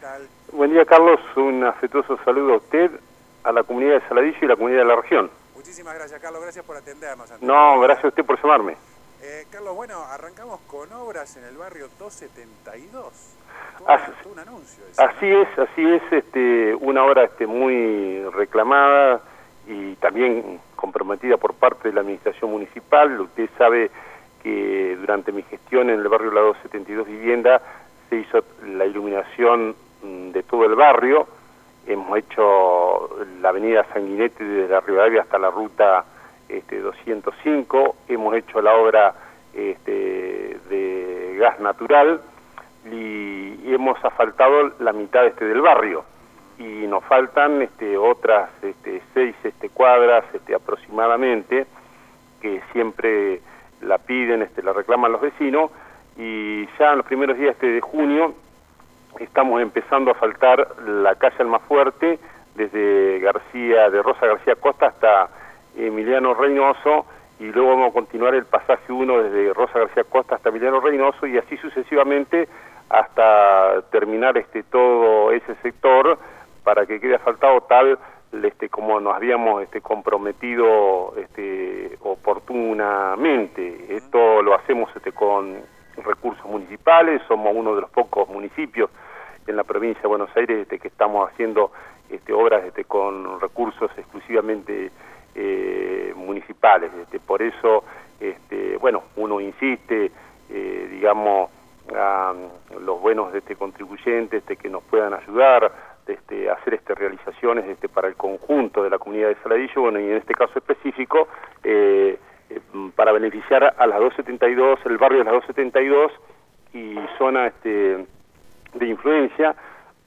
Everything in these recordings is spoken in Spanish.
tal? Buen día, Carlos. Un afectuoso saludo a usted, a la comunidad de Saladillo y la comunidad de la región. Muchísimas gracias, Carlos. Gracias por atendernos. ante No, gracias a usted por llamarme. Eh, Carlos, bueno, arrancamos con obras en el barrio 272. Todo, Así- todo un anuncio. ese, ¿no? Así es, así es, este, una obra este, muy reclamada y también comprometida por parte de la administración municipal. Usted sabe que durante mi gestión en el barrio La 272 Vivienda se hizo la iluminación de todo el barrio. Hemos hecho la avenida Sanguinetti desde la Rivadavia hasta la ruta este, 205. Hemos hecho la obra este, de gas natural y, y hemos asfaltado la mitad este del barrio y nos faltan este, otras este, seis este, cuadras este, aproximadamente que siempre la piden, este, la reclaman los vecinos y ya en los primeros días este, de junio estamos empezando a faltar la calle Almafuerte desde García, de Rosa García Costa hasta Emiliano Reynoso y luego vamos a continuar el pasaje 1 desde Rosa García Costa hasta Emiliano Reynoso y así sucesivamente hasta terminar este todo ese sector para que quede asfaltado tal este como nos habíamos este comprometido este oportunamente. Esto lo hacemos este con recursos municipales somos uno de los pocos municipios en la provincia de Buenos Aires este, que estamos haciendo este, obras este, con recursos exclusivamente eh, municipales. Este, por eso, este, bueno, uno insiste, eh, digamos, a mm, los buenos este, contribuyentes este, que nos puedan ayudar este, a hacer este, realizaciones este, para el conjunto de la comunidad de Saladillo, bueno, y en este caso específico, eh, eh, para beneficiar a las 272, el barrio de las 272 y zona este, de influencia,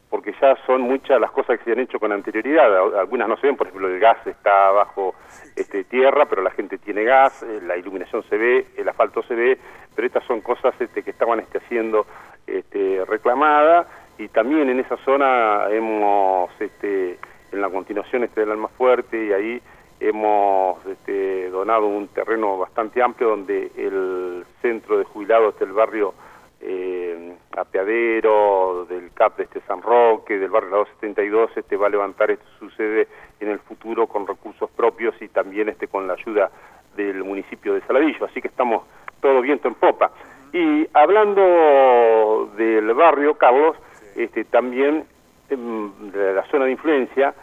porque ya son muchas las cosas que se han hecho con anterioridad. Al- Algunas no se ven, por ejemplo, el gas está bajo este, tierra, pero la gente tiene gas, eh, la iluminación se ve, el asfalto se ve, pero estas son cosas este, que estaban este, siendo este, reclamadas y también en esa zona hemos, este, en la continuación este, del Alma Fuerte y ahí hemos este, donado un terreno bastante amplio donde el centro de jubilados del barrio eh, Apeadero, del CAP de este San Roque, del barrio La 272, este va a levantar este, su sede en el futuro con recursos propios y también este con la ayuda del municipio de Saladillo, así que estamos todo viento en popa. Y hablando del barrio, Carlos, este también em, de la zona de influencia,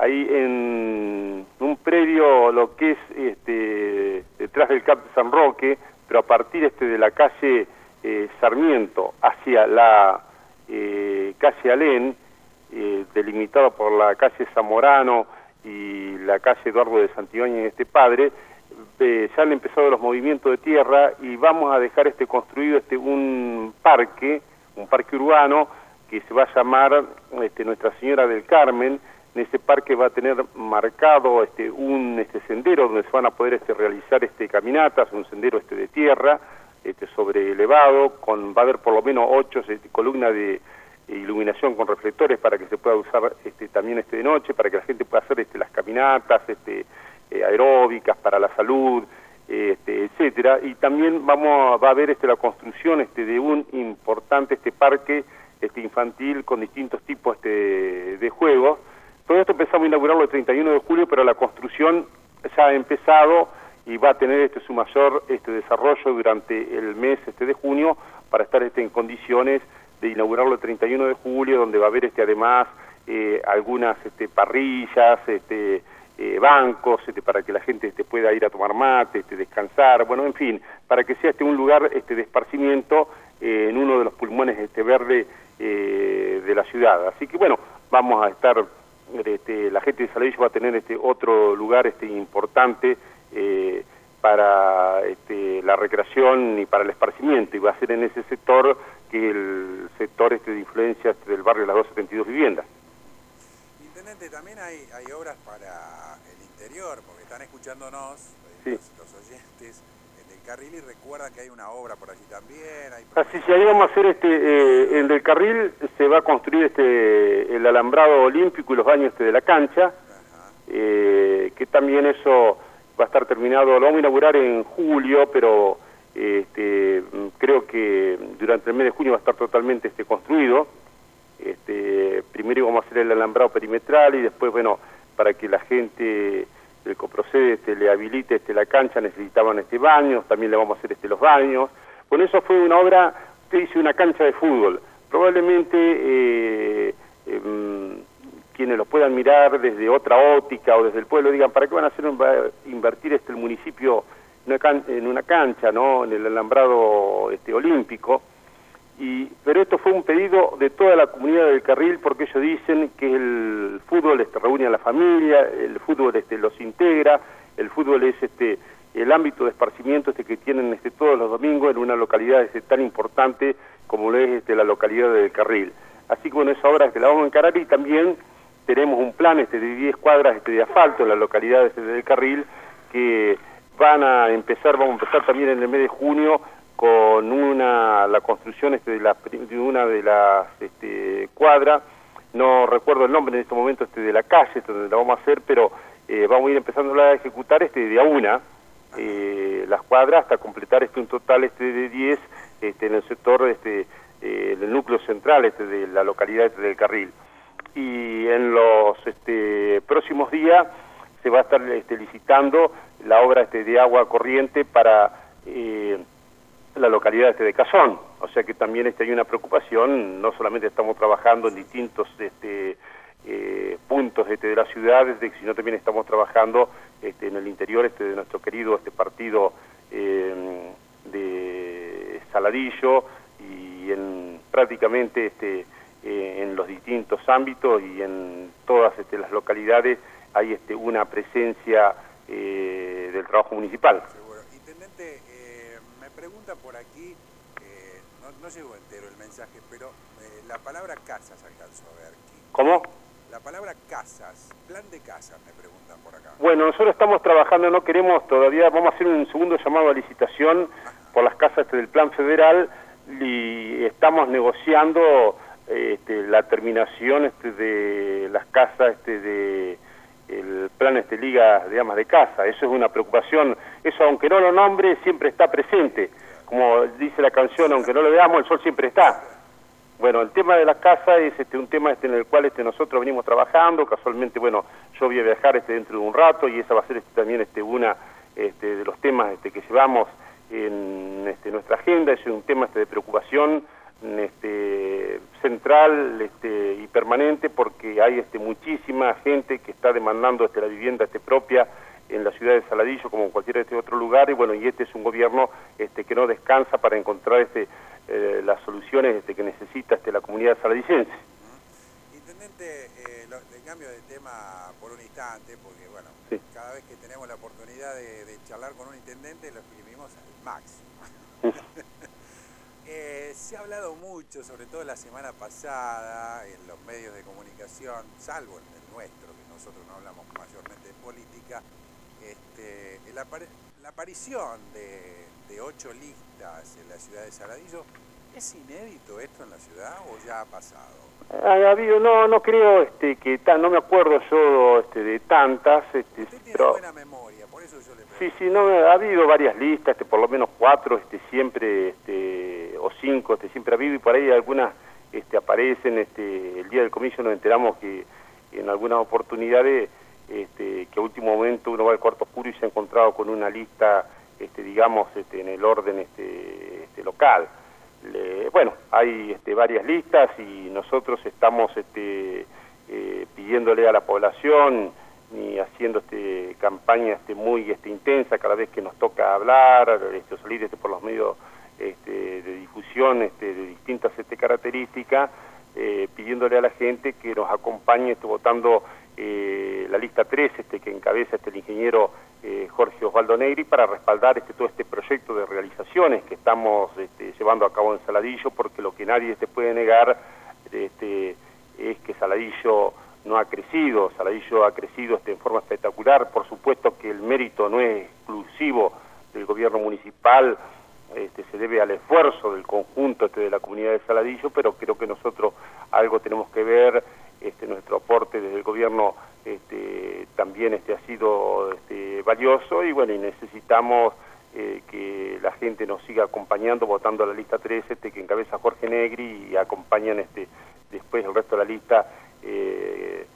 ahí en un predio, lo que es este, detrás del CAP de San Roque, pero a partir este de la calle eh, Sarmiento hacia la eh, calle Alén, eh, delimitado por la calle Zamorano y la calle Eduardo de Santibáñez este padre, eh, ya han empezado los movimientos de tierra y vamos a dejar este construido este un parque, un parque urbano que se va a llamar este, Nuestra Señora del Carmen. En ese parque va a tener marcado este, un este, sendero donde se van a poder este, realizar este, caminatas, un sendero este, de tierra este, sobre elevado, con, va a haber por lo menos ocho este, columnas de iluminación con reflectores para que se pueda usar este, también este de noche, para que la gente pueda hacer este, las caminatas este, eh, aeróbicas para la salud, este, etcétera. Y también vamos va a haber este, la construcción este, de un importante este parque este, infantil con distintos tipos este, de juegos. Todo esto empezamos a inaugurarlo el 31 de julio, pero la construcción ya ha empezado y va a tener este su mayor este desarrollo durante el mes este de junio para estar este en condiciones de inaugurarlo el 31 de julio donde va a haber este además eh, algunas este parrillas este eh, bancos este para que la gente este pueda ir a tomar mate este descansar bueno en fin para que sea este un lugar este de esparcimiento eh, en uno de los pulmones este verde de la ciudad. Así que bueno vamos a estar este, la gente de Saladillo va a tener este otro lugar este importante eh, para este, la recreación y para el esparcimiento y va a ser en ese sector que el sector este de influencia este, del barrio de las 272 viviendas. Intendente, también hay, hay obras para el interior, porque están escuchándonos eh, Sí. los, los oyentes carril y recuerdan que hay una obra por allí también. Hay Así si ahí vamos a hacer este eh, en del carril se va a construir este el alambrado olímpico y los baños este, de la cancha eh, que también eso va a estar terminado, lo vamos a inaugurar en julio, pero este, mm, creo que durante el mes de junio va a estar totalmente este, construido. Este, hacer el alambrado perimetral y después, bueno, para que la gente este, le habilite este, la cancha necesitaban este baños, también le vamos a hacer este, los baños. Bueno, eso fue una obra, que hice una cancha de fútbol. Probablemente eh, em, quienes lo puedan mirar desde otra óptica o desde el pueblo digan, ¿para qué van a hacer invertir este, el municipio en una cancha, ¿no? en el alambrado este, olímpico? Y, pero esto fue un pedido de toda la comunidad del carril porque ellos dicen que el fútbol este, reúne a la familia, el fútbol este, los integra, el fútbol es este, el ámbito de esparcimiento este, que tienen este, todos los domingos en una localidad este, tan importante como lo es este, la localidad del carril. Así que bueno, esa obra que la vamos a encarar y también tenemos un plan este, de 10 cuadras este, de asfalto en la localidad este, del carril que van a empezar, vamos a empezar también en el mes de junio con una construcción este, de, la, de una de las este, cuadras, no recuerdo el nombre en este momento este, de la calle este, donde la vamos a hacer, pero eh, vamos a ir empezando a ejecutar este, de a una. Eh, las cuadras hasta completar este, un total este, de 10 este, en el sector este, eh, núcleo central este, de la localidad este, del Carril. Y en los este, próximos días se va a estar este, licitando la obra este, de agua corriente para eh, la localidad este de Cazón, o sea que también este, hay una preocupación, no solamente estamos trabajando en distintos este, eh, puntos este, de la ciudad, sino también estamos trabajando este, en el interior este, de nuestro querido este partido eh, de Saladillo y en prácticamente este, eh, en los distintos ámbitos y en todas este, las localidades hay este, una presencia del trabajo municipal. Seguro. Intendente, pregunta por aquí, no, llegó entero el mensaje, pero eh, la palabra casas alcanzó a ver. ¿Cómo? La palabra casas, plan de casas, me preguntan por acá. Bueno, nosotros estamos trabajando, no queremos todavía, vamos a hacer un segundo llamado a licitación por las casas este, del plan federal y estamos negociando este, la terminación este, de las casas este, de el plan este liga de amas de casa. Eso es una preocupación. Eso, aunque no lo nombre, siempre está presente. Como dice la canción, aunque no lo veamos, el sol siempre está. Bueno, el tema de la casa es este, un tema este, en el cual este, nosotros venimos trabajando. Casualmente, bueno, yo voy a viajar este, dentro de un rato y esa va a ser este, también este, una este, de los temas este, que llevamos en este, nuestra agenda. Es un tema este, de preocupación este, central este, y permanente porque hay este, muchísima gente que está demandando este, la vivienda este, propia en la ciudad de Saladillo como en cualquier este otro lugar y bueno y este es un gobierno este, que no descansa para encontrar este, eh, las soluciones este, que necesita este, la comunidad saladillense. Intendente, eh, cambio de tema por un instante porque bueno, cada vez que tenemos la oportunidad de, de charlar con un intendente lo exprimimos al máximo. Eh, se ha hablado mucho, sobre todo la semana pasada, en los medios de comunicación, salvo en el nuestro, que nosotros no hablamos mayormente de política, este, la, aparición de, ocho listas en la ciudad de Saladillo. ¿Es inédito esto en la ciudad o ya ha pasado? Ha habido, no, no creo este, que no me acuerdo yo este, de tantas. Este, Usted tiene buena memoria, por eso yo le pregunto. Sí, sí, no, ha habido varias listas, este, por lo menos cuatro, este, siempre este, o cinco este, siempre ha habido y por ahí algunas este, aparecen, este, el día del comicio nos enteramos que en algunas oportunidades, este, que a último momento uno va al cuarto oscuro y se ha encontrado con una lista, este, digamos, este, en el orden este, este, local. bueno, hay este, varias listas y nosotros estamos este, eh, pidiéndole a la población y haciendo este, campaña este, muy este, intensa cada vez que nos toca hablar, este, salir este, por los medios este, de difusión este, de distintas este, características, eh, pidiéndole a la gente que nos acompañe este, votando eh, la lista 3 este, que encabeza este, el ingeniero eh, Jorge Osvaldo Negri para respaldar este, todo este proyecto de realizaciones que estamos este, llevando a cabo en Saladillo, porque lo que nadie este, puede negar este, es que Saladillo no ha crecido, Saladillo ha crecido este, en forma espectacular, por supuesto que el mérito no es exclusivo del gobierno municipal, este, se debe al esfuerzo del conjunto este, de la comunidad de Saladillo, pero creo que nosotros algo tenemos que ver, este, nuestro aporte desde el gobierno este, también este, ha sido este, valioso y bueno, y necesitamos eh, que la gente nos siga acompañando, votando la lista 3, este, que encabeza Jorge Negri y acompañan este, después el resto de la lista. Eh,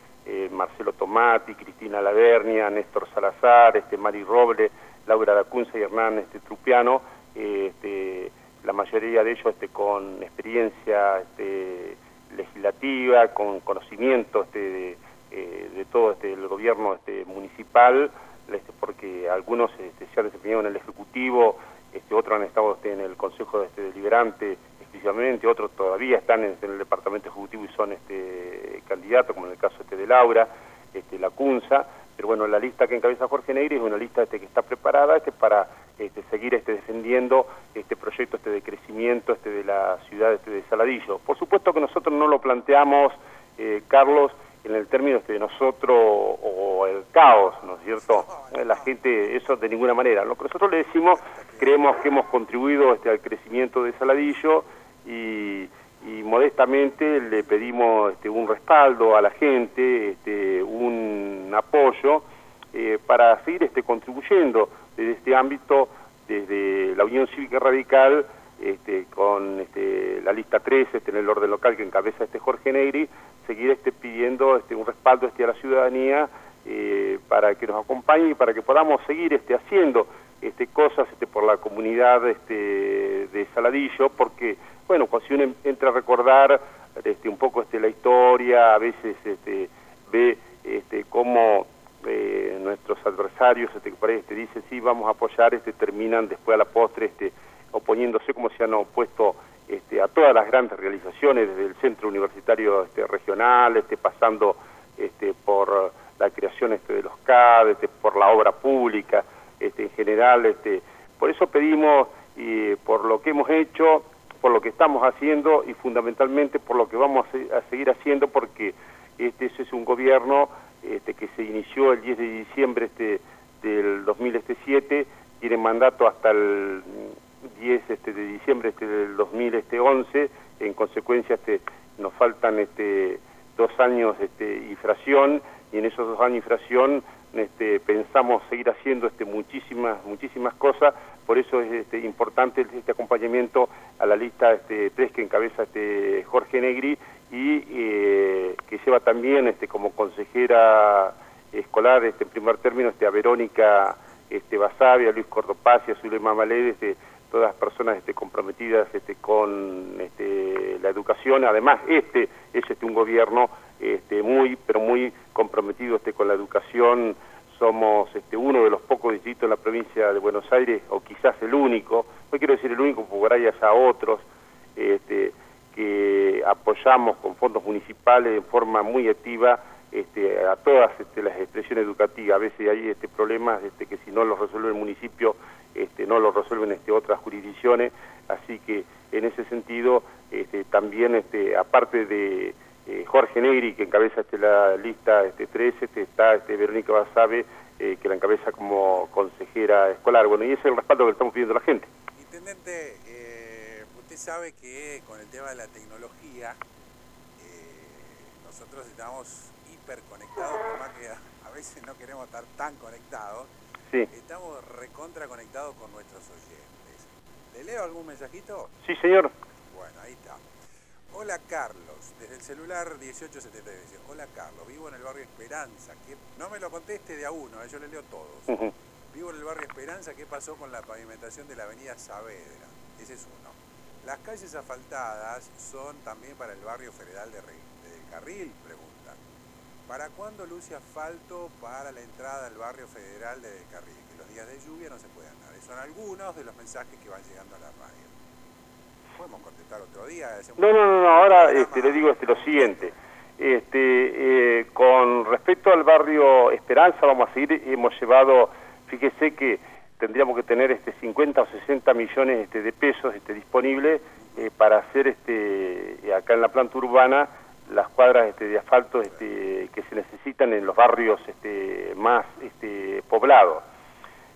Marcelo Tomati, Cristina Lavernia, Néstor Salazar, este, Mari Roble, Laura Dacunza y Hernán este, Trupiano, este, la mayoría de ellos este, con experiencia este, legislativa, con conocimiento este, de, eh, todo este, el gobierno este, municipal, este, porque algunos este, se han desempeñado en el Ejecutivo, este, otros han estado este, en el Consejo este, Deliberante exclusivamente, otros todavía están en, el Departamento Ejecutivo y son este, candidatos, como en el caso este, de Laura, este, la CUNSA, pero bueno, la lista que encabeza Jorge Negri es una lista este, que está preparada este, para este, seguir este, defendiendo este proyecto este, de crecimiento este, de la ciudad este, de Saladillo. Por supuesto que nosotros no lo planteamos, eh, Carlos, en el término este, de nosotros o el caos, ¿no es cierto? La gente, eso de ninguna manera. Lo que nosotros le decimos, creemos que hemos contribuido este, al crecimiento de Saladillo y, modestamente le pedimos un respaldo a la gente, este, apoyo eh, para seguir este, contribuyendo desde este ámbito, desde la Unión Cívica Radical, este, con este, la lista 13 este, en el orden local que encabeza este Jorge Negri, seguir este, pidiendo este, un respaldo este, a la ciudadanía eh, para que nos acompañe y para que podamos seguir este, haciendo este, cosas este, por la comunidad este, de Saladillo, porque, bueno, cuando uno entra a recordar este, un poco este, la historia, a veces este, ve este, cómo eh, nuestros adversarios este, dicen, sí, vamos a apoyar, este, terminan después a la postre este, oponiéndose como se han opuesto este, a todas las grandes realizaciones desde el centro universitario este, regional, este, pasando este, por la creación este, de los CAD, este, por la obra pública, este, en general. Este, por eso pedimos, y por lo que hemos hecho, por lo que estamos haciendo y fundamentalmente por lo que vamos a, seguir haciendo, porque este, es un gobierno este, que se inició el 10 de diciembre este, del 2007, tiene mandato hasta el 10 este, de diciembre este, del 2011, en consecuencia este, nos faltan este, dos años de inflación y en esos dos años inflación este, pensamos seguir haciendo este, muchísimas, muchísimas cosas, por eso es este, importante este acompañamiento a la lista este, 3 que encabeza este, Jorge Negri y eh, que lleva también este, como consejera escolar este, en primer término este, a Verónica este, Basavia, Luis Cordopaz y a Zulema Maled, este, todas personas este, comprometidas este, con este, la educación. Además, este es este, un gobierno este, muy, pero muy comprometido este, con la educación. Somos este, uno de los pocos distritos en la provincia de Buenos Aires, o quizás el único, no quiero decir el único, porque por ahí otros, este, que apoyamos con fondos municipales en forma muy activa este, a todas este, las expresiones educativas. A veces hay este, problemas este, que si no los resuelve el municipio, este, no los resuelven este, otras jurisdicciones. Así que en ese sentido, este, también, este, aparte de eh, Jorge Negri, que encabeza este, la lista este, 13, este, está este, Verónica Basabe, eh, que la encabeza como consejera escolar. Bueno, y ese es el respaldo que estamos pidiendo a la gente. Intendente, usted sabe que con el tema de la tecnología, nosotros estamos hiperconectados, por más que a veces no queremos estar tan conectados, estamos recontra conectados con nuestros oyentes. ¿Le leo algún mensajito? Sí, señor. Bueno, ahí está. Hola Carlos, desde el celular 1873. Hola Carlos, vivo en el barrio Esperanza. Que no me lo conteste de a uno, eh, yo le leo todos. Vivo en el barrio Esperanza, ¿qué pasó con la pavimentación de la avenida Saavedra? Ese es uno. Las calles asfaltadas son también para el barrio federal de, Carril, pregunta. ¿Para cuándo luce asfalto para la entrada al barrio federal de Carril? Que los días de lluvia no se pueden dar. Son algunos de los mensajes que van llegando a la radio. ¿Podemos contestar otro día? No, no, no, ahora este, le digo este, lo siguiente. Este, eh, con respecto al barrio Esperanza, vamos a seguir, hemos llevado, fíjese que tendríamos que tener este 50 o 60 millones este, de pesos este, disponibles eh, para hacer este, acá en la planta urbana las cuadras este, de asfalto este, que se necesitan en los barrios este, más este, poblados.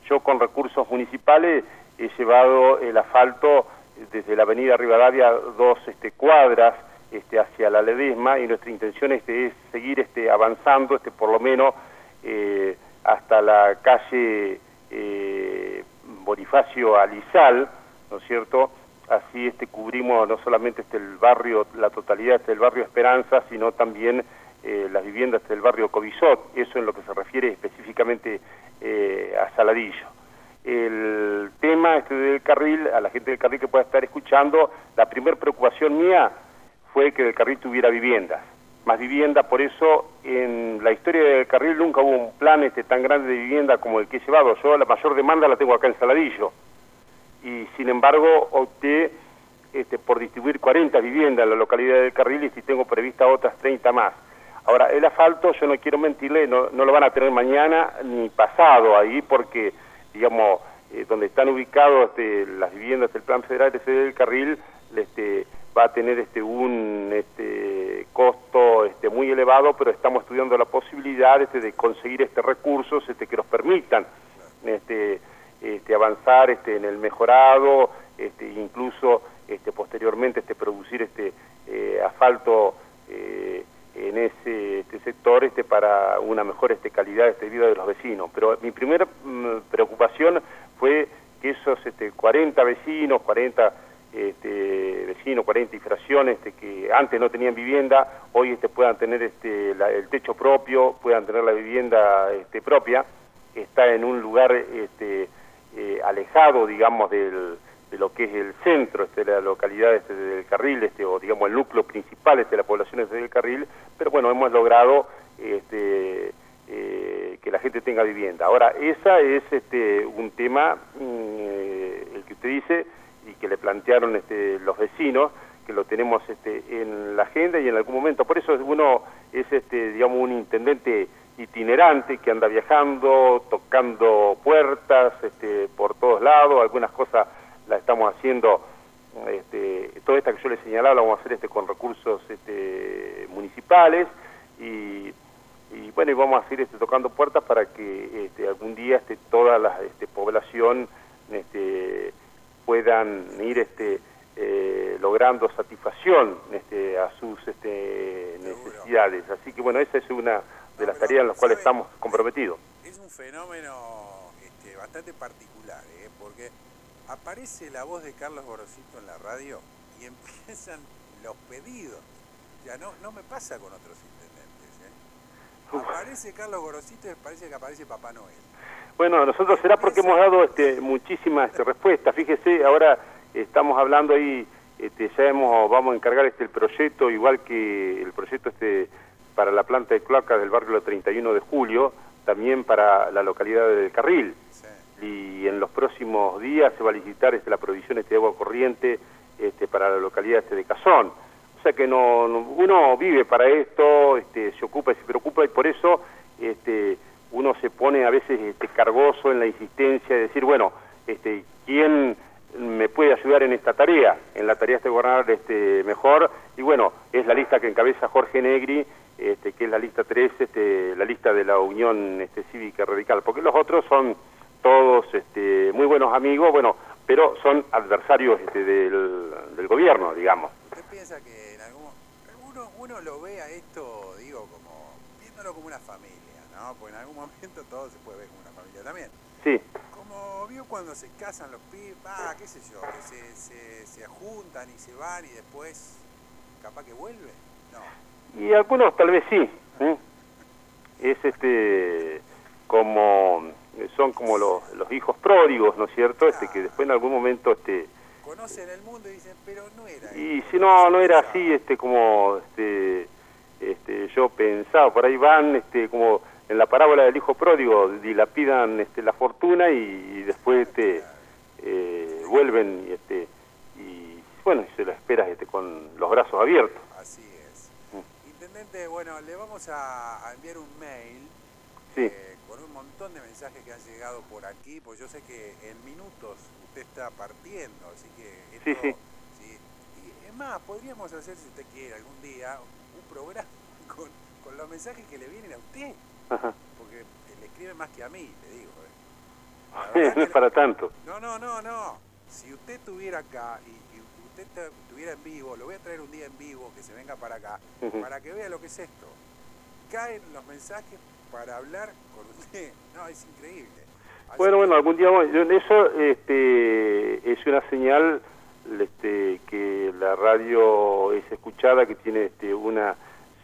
Yo con recursos municipales he llevado el asfalto desde la avenida Rivadavia dos este, cuadras este, hacia la Ledesma y nuestra intención este, es seguir este, avanzando este, por lo menos eh, hasta la calle eh, Bonifacio Alizal, ¿no es cierto?, así este cubrimos no solamente este el barrio la totalidad del barrio Esperanza sino también eh, las viviendas del barrio Covisot, eso en lo que se refiere específicamente eh, a Saladillo. El tema este del carril, a la gente del carril que pueda estar escuchando, la primera preocupación mía fue que el carril tuviera viviendas, más vivienda, por eso en la historia del carril nunca hubo un plan este tan grande de vivienda como el que he llevado. Yo la mayor demanda la tengo acá en Saladillo y sin embargo opté este, por distribuir 40 viviendas en la localidad del Carril y si tengo prevista otras 30 más. Ahora, el asfalto, yo no quiero mentirle, no, no lo van a tener mañana ni pasado ahí porque, digamos, eh, donde están ubicados este, las viviendas del Plan Federal del Carril, este, va a tener este, un este, costo este, muy elevado, pero estamos estudiando la posibilidad este, de conseguir este recursos este, que nos permitan este, este, avanzar este, en el mejorado, este, incluso este, posteriormente este, producir este, eh, asfalto eh, en ese este sector este, para una mejor este, calidad este, de vida de los vecinos. Pero mi primera mm, preocupación fue que esos este, 40 vecinos, 40 este, vecinos, 40 infracciones este, que antes no tenían vivienda, hoy este, puedan tener este, el techo propio, puedan tener la vivienda este, propia, está en un lugar este, eh, alejado, digamos, del, de lo que es el centro este, de la localidad este, del Carril, este, o digamos el núcleo principal este, de la población del Carril, pero bueno, hemos logrado este, eh, que la gente tenga vivienda. Ahora, esa es este, un tema, mm, el que usted dice, y que le plantearon este, los vecinos, que lo tenemos este, en la agenda y en algún momento. Por eso uno es, este, digamos, un intendente itinerante que anda viajando, tocando puertas este, por todos lados, algunas cosas la estamos haciendo, este, toda esta que yo le señalaba la vamos a hacer este, con recursos este, municipales y, y bueno, y vamos a seguir este, tocando puertas para que este, algún día este, toda la este, población este, puedan ir este, eh, logrando satisfacción este, a sus este, necesidades. Así que bueno, esa es una de las tareas en las cuales estamos comprometidos. Es un fenómeno este, bastante particular, ¿eh? porque aparece la voz de Carlos Gorosito en la radio y empiezan los pedidos. Ya no, no me pasa con otros intendentes. Aparece Carlos Gorosito y parece que aparece Papá Noel. Bueno, nosotros será porque hemos dado este, muchísimas este, respuestas. Fíjese, ahora estamos hablando ahí, este, ya hemos, vamos a encargar este el proyecto, igual que el proyecto este para la planta de cloacas del barrio 31 de julio, también para la localidad del Carril y en los próximos días se va a licitar este, la provisión este, de agua corriente este, para la localidad este, de Cazón. O sea que no, uno vive para esto, este, se ocupa y se preocupa y por eso este, uno se pone a veces este, cargoso en la insistencia de decir, bueno, este, ¿quién me puede ayudar en esta tarea? En la tarea de gobernar este, mejor y bueno, es la lista que encabeza Jorge Negri, este, que es la lista 3, este, la lista de la Unión este, Cívica Radical, porque los otros son todos este, muy buenos amigos, bueno, pero son adversarios este, del, del, gobierno, digamos. ¿Usted piensa que uno, uno lo ve a esto, digo, como viéndolo como una familia, ¿no? Porque en algún momento todo se puede ver como una familia también. Sí. Como vio cuando se casan los pibes, ah, qué sé yo, que se, se, se juntan y se van y después capaz que vuelve, no. Y algunos tal vez sí. ¿eh? Es este como son como los, los hijos pródigos, ¿no es cierto? Este que después en algún momento este conocen el mundo y dicen, pero no era. Y si no no era así, este como este este yo pensaba, por ahí van este como en la parábola del hijo pródigo dilapidan este la fortuna y, después este eh, vuelven y este y bueno, y se lo esperas este con los brazos abiertos. Así es. Mm. Intendente, bueno, le vamos a, enviar un mail. Sí. Eh, con un montón de mensajes que han llegado por aquí, pues yo sé que en minutos usted está partiendo, así que esto, sí, sí. Y es más, podríamos hacer, si usted quiere, algún día un programa con, con los mensajes que le vienen a usted, Ajá. porque le escribe más que a mí, le digo. ¿eh? no es para tanto. No, no, no, no. Si usted estuviera acá y, y usted estuviera en vivo, lo voy a traer un día en vivo, que se venga para acá, uh -huh. para que vea lo que es esto. Caen los mensajes para hablar con usted. No, es increíble. Así bueno, bueno, algún día eso este, es una señal este, que la radio es escuchada, que tiene este, una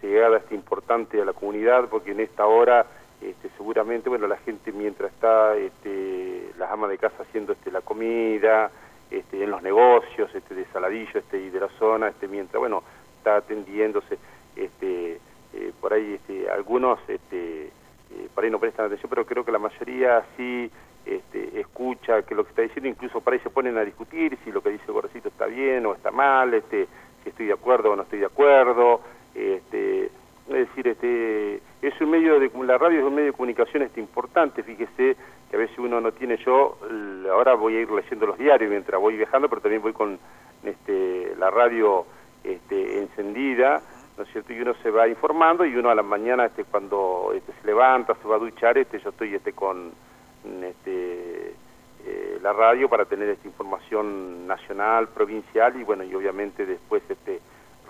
llegada este, importante a la comunidad, porque en esta hora este, seguramente, bueno, la gente mientras está este, las amas de casa haciendo este, la comida, este, en los negocios este, de Saladillo este, y de la zona, este, mientras, bueno, está atendiéndose, este, eh, por ahí este, algunos este, eh, por ahí no prestan atención, pero creo que la mayoría sí este, escucha que lo que está diciendo, incluso por ahí se ponen a discutir si lo que dice Gorcito está bien o está mal, este, si estoy de acuerdo o no estoy de acuerdo, este, es decir, este, es un medio de, la radio es un medio de comunicación este, importante, fíjese que a veces uno no tiene yo, ahora voy a ir leyendo los diarios mientras voy viajando, pero también voy con este, la radio este, encendida, ¿no es cierto? Y uno se va informando y uno a la mañana este, cuando este, se levanta, se va a duchar, este, yo estoy este, con este, eh, la radio para tener esta información nacional, provincial y bueno, y obviamente después este,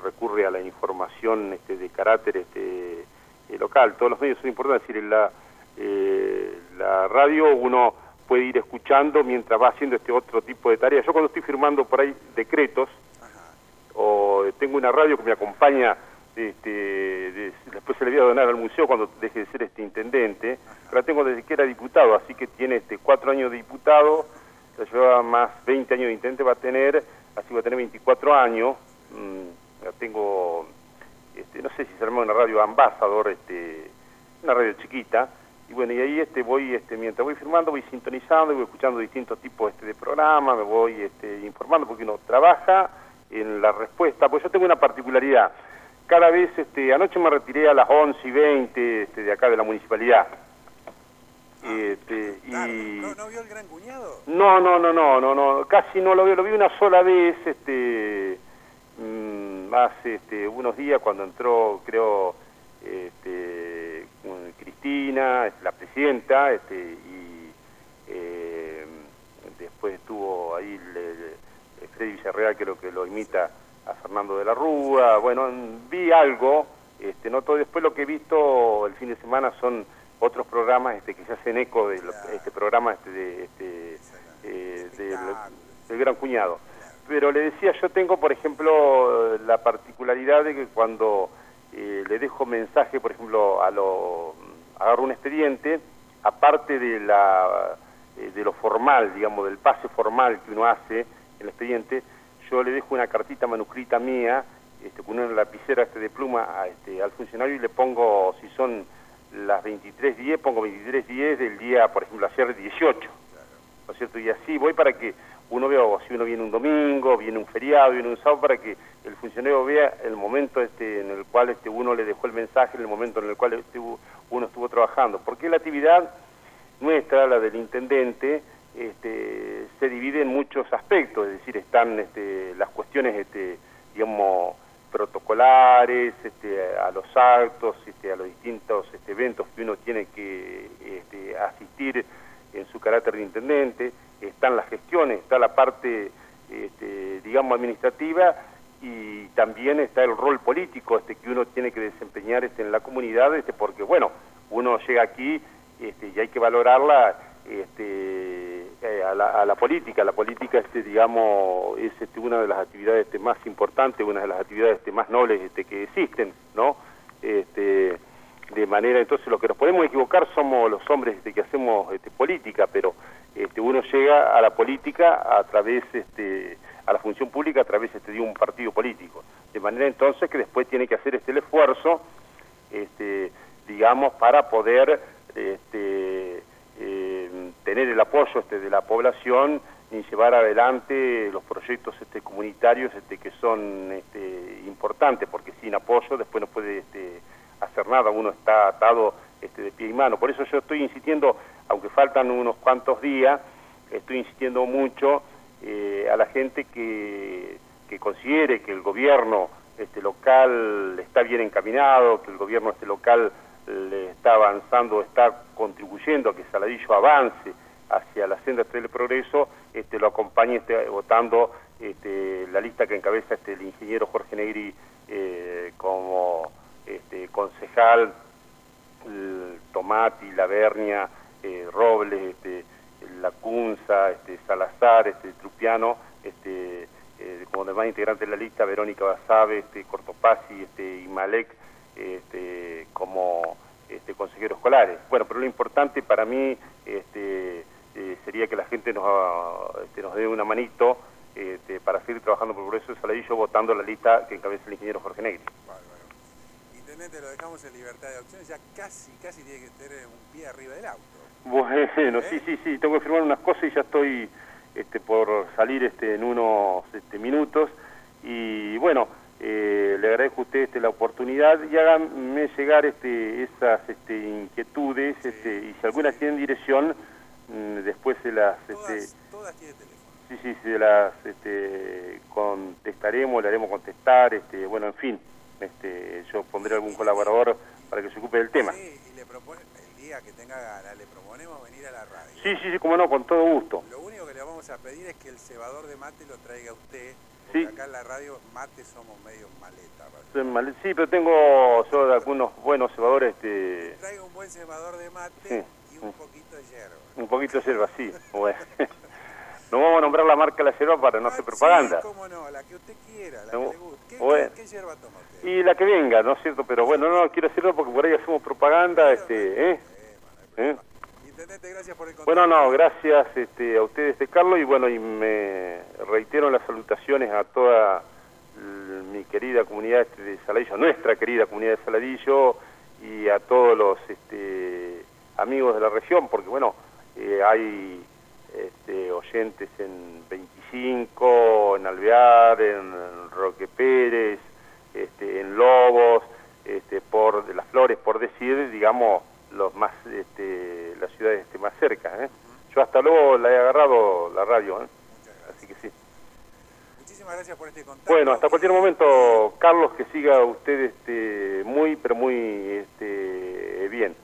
recurre a la información este, de carácter este, eh, local. Todos los medios son importantes, es decir, la, eh, la radio uno puede ir escuchando mientras va haciendo este otro tipo de tareas. Yo cuando estoy firmando por ahí decretos, o tengo una radio que me acompaña este, después se le voy a donar al museo cuando deje de ser este intendente, la tengo desde que era diputado, así que tiene este cuatro años de diputado, ya lleva más 20 años de intendente, va a tener, así va a tener 24 años, mm, tengo, este, no sé si se llama una radio ambasador, este, una radio chiquita, y bueno, y ahí este voy, este, mientras voy firmando, voy sintonizando, voy escuchando distintos tipos este, de programas, me voy este, informando, porque uno trabaja en la respuesta, pues yo tengo una particularidad, cada vez, este, anoche me retiré a las 11 y 20 este, de acá de la municipalidad. Ah, este, y... ¿No, vio el gran cuñado? No, no, no, no, no, no, casi no lo vi, lo vi una sola vez, este, mmm, hace este, unos días cuando entró, creo, este, Cristina, la presidenta, este, y eh, después estuvo ahí el, Freddy Villarreal, creo que lo imita a Fernando de la Rúa, bueno, vi algo, este, no todo, después lo que he visto el fin de semana son otros programas este, que se hacen eco de este programa este, de, este, eh, del, Gran Cuñado. Pero le decía, yo tengo, por ejemplo, la particularidad de que cuando eh, le dejo mensaje, por ejemplo, a lo agarro un expediente, aparte de la eh, de lo formal, digamos, del pase formal que uno hace en el expediente, yo le dejo una cartita manuscrita mía este, con una lapicera este de pluma este, al funcionario y le pongo, si son las 23.10, pongo 23.10 del día, por ejemplo, ayer 18, ¿no es cierto? Y así voy para que uno vea, si uno viene un domingo, viene un feriado, viene un sábado, para que el funcionario vea el momento este, en el cual este, uno le dejó el mensaje, en el momento en el cual este, uno estuvo trabajando. Porque la actividad nuestra, la del intendente, este, se divide en muchos aspectos, es decir, están este, las cuestiones, este, digamos, protocolares, este, a los actos, este, a los distintos este, eventos que uno tiene que este, asistir en su carácter de intendente, están las gestiones, está la parte, este, digamos, administrativa y también está el rol político este, que uno tiene que desempeñar en la comunidad, porque, bueno, uno llega aquí y hay que valorarla este, eh, a, la, política. La política, este, digamos, es este, una de las actividades este, más importantes, una de las actividades este, más nobles este, que existen, ¿no? Este, de manera, entonces, lo que nos podemos equivocar somos los hombres este, que hacemos este, política, pero este, uno llega a la política a través, este, a la función pública a través este, de un partido político. De manera, entonces, que después tiene que hacer este, el esfuerzo, este, digamos, para poder... Este, tener el apoyo este, de la población y llevar adelante los proyectos este, comunitarios este, que son este, importantes, porque sin apoyo después no puede este, hacer nada, uno está atado este, de pie y mano. Por eso yo estoy insistiendo, aunque faltan unos cuantos días, estoy insistiendo mucho eh, a la gente que, que considere que el gobierno este, local está bien encaminado, que el gobierno este local le está avanzando, está que Saladillo avance hacia la senda del progreso, este, lo acompañe este, votando este, la lista que encabeza este, el ingeniero Jorge Negri eh, como este, concejal, Tomati, Lavernia, eh, Robles, Lacunza, Salazar, este, Trupiano, eh, como demás integrantes de la lista, Verónica Basabe, este, y Malek, como este, consejeros escolares. Bueno, pero lo importante para mí este, eh, sería que la gente nos, este, nos dé una manito este, para seguir trabajando por el progreso de Saladillo votando la lista que encabeza el ingeniero Jorge Negri. Intendente, lo dejamos en libertad de opciones, ya casi, casi tiene que tener un pie arriba del auto. Bueno, sí, ¿Eh? sí, sí, tengo que firmar unas cosas y ya estoy este, por salir este, en unos este, minutos. Y bueno, eh, le agradezco a usted este, la oportunidad y háganme llegar este, esas este, inquietudes este, y si algunas tienen dirección, mm, después se las... Este, todas, tienen teléfono. Sí, sí, se las este, contestaremos, le haremos contestar, este, bueno, en fin, este, yo pondré algún colaborador para que se ocupe del tema. Sí, y le propone, el día que tenga ganas, le proponemos venir a la radio. Sí, sí, sí, como no, con todo gusto. Lo único que le vamos a pedir es que el cebador de mate lo traiga usted Sí. Acá en la radio mate somos medio maleta. Sí, pero tengo yo algunos buenos cebadores. Este... Traigo un buen cebador de mate y un poquito de hierba. Un poquito de hierba, sí. bueno. No vamos a nombrar la marca de la hierba para no hacer propaganda. Sí, cómo no, la que usted quiera, la que le guste. ¿Qué, ¿qué, hierba toma usted? Y la que venga, ¿no es cierto? Pero bueno, no quiero decirlo porque por ahí hacemos propaganda. este, ¿eh? ¿Eh? Gracias Bueno, no, gracias este, a ustedes, este, Carlos, y bueno, y me reitero las salutaciones a toda mi querida comunidad este, de Saladillo, nuestra querida comunidad de Saladillo, y a todos los este, amigos de la región, porque bueno, eh, hay este, oyentes en 25, en Alvear, en Roque Pérez, este, en Lobos, este, por de las Flores, por decir, digamos, los más este, las ciudades este, más cerca. ¿eh? Yo hasta luego la he agarrado la radio, ¿eh? así que sí. Muchísimas gracias por este contacto. Bueno, hasta cualquier momento, Carlos, que siga usted este, muy, pero muy este, bien.